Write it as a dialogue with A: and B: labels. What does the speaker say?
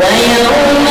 A: ويوم